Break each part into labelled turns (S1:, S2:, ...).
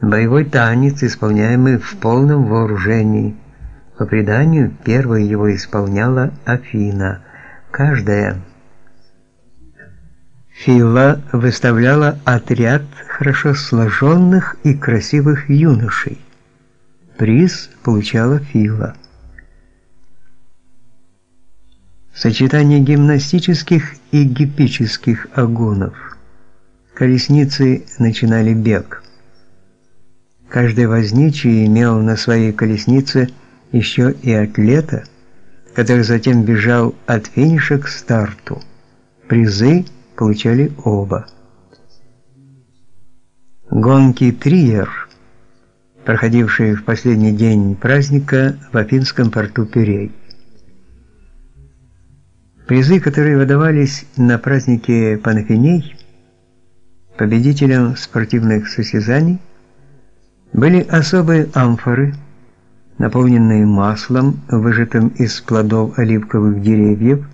S1: Боевой танец, исполняемый в полном вооружении. По преданию, первой его исполняла Афина. Каждая Фила выставляла отряд хорошо сложенных и красивых юношей. Приз получала Фила. Сочетание гимнастических и гиппических агонов. Колесницы начинали бег. Каждый возничий имел на своей колеснице еще и атлета, который затем бежал от финиша к старту. Призы получали оба. Гонки Триер, проходившие в последний день праздника в Афинском порту Пирей. Призы, которые выдавались на празднике Панафиней победителям спортивных состязаний, были особые амфоры, наполненные маслом, выжатым из плодов оливковых деревьев,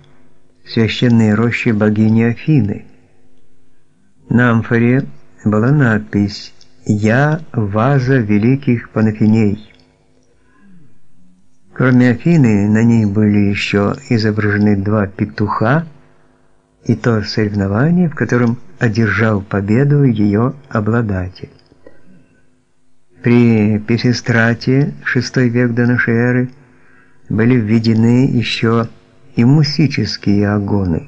S1: священные рощи богини Афины. На амфоре была надпись «Я ваза великих панафиней». Кроме Афины, на ней были еще изображены два петуха и то соревнование, в котором одержал победу ее обладатель. При Песистрате, VI век до нашей эры, были введены еще и мусические агоны,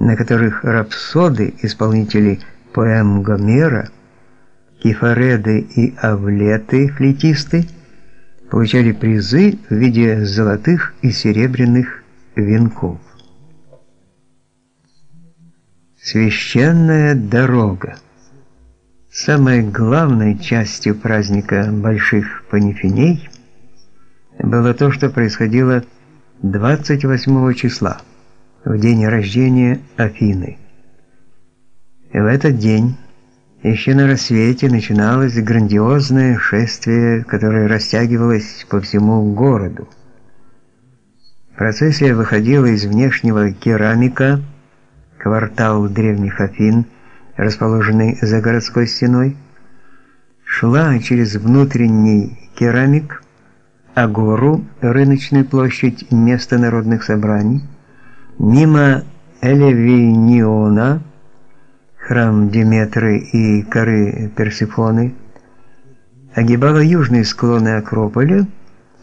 S1: на которых рапсоды, исполнители поэм Гомера, кефареды и авлеты, флейтисты, получали призы в виде золотых и серебряных венков. Священная дорога Самой главной частью праздника Больших Панифиней было то, что происходило 28 числа, в день рождения Афины. И в этот день, еще на рассвете, начиналось грандиозное шествие, которое растягивалось по всему городу. Процессия выходила из внешнего керамика, квартал древних Афин, расположенный за городской стеной, шла через внутренний керамик, Агору, рыночную площадь, место народных собраний, мимо Элевиниона, храм Деметры и коры Персифоны, огибала южные склоны Акрополя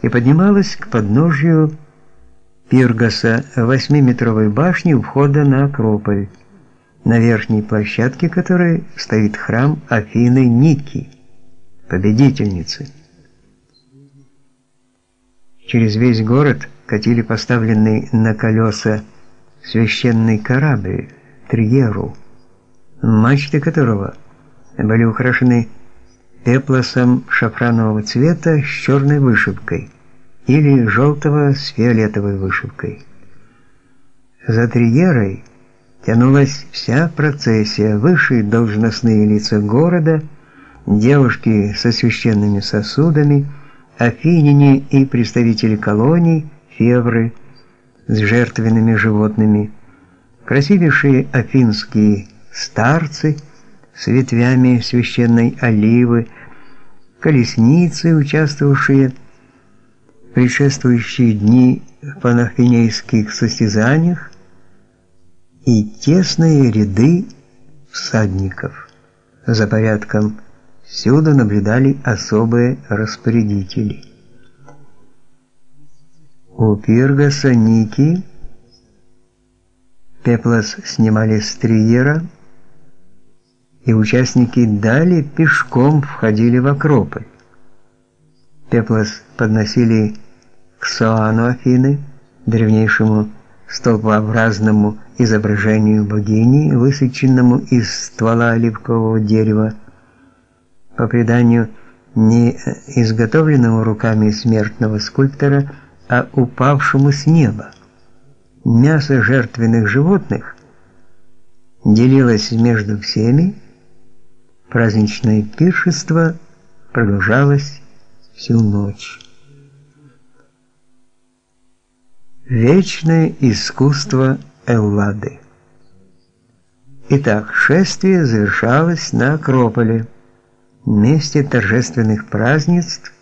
S1: и поднималась к подножию Пиргаса, восьмиметровой башни у входа на Акрополь на верхней площадке которой стоит храм Афины Ники, победительницы. Через весь город катили поставленный на колеса священный корабль Триеру, мачты которого были украшены пеплосом шафранового цвета с черной вышивкой или желтого с фиолетовой вышивкой. За Триерой тянулась вся процессия, высшие должностные лица города, девушки со священными сосудами, афиняне и представители колоний, февры с жертвенными животными, красивейшие афинские старцы с ветвями священной оливы, колесницы, участвовавшие в предшествующие дни в панафинейских состязаниях, и тесные ряды всадников. За порядком всюду наблюдали особые распорядители. У Пиргаса Ники пеплос снимали с триера, и участники дали пешком входили в Акрополь. Пеплос подносили к Соану Афины, древнейшему столпообразному изображению богини, высеченному из ствола оливкового дерева, по преданию не изготовленному руками смертного скульптора, а упавшему с неба. Мясо жертвенных животных делилось между всеми, праздничное пиршество продолжалось всю ночь. Вечное искусство Эллады. Итак, шествие завершалось на Акрополе. месте торжественных празднеств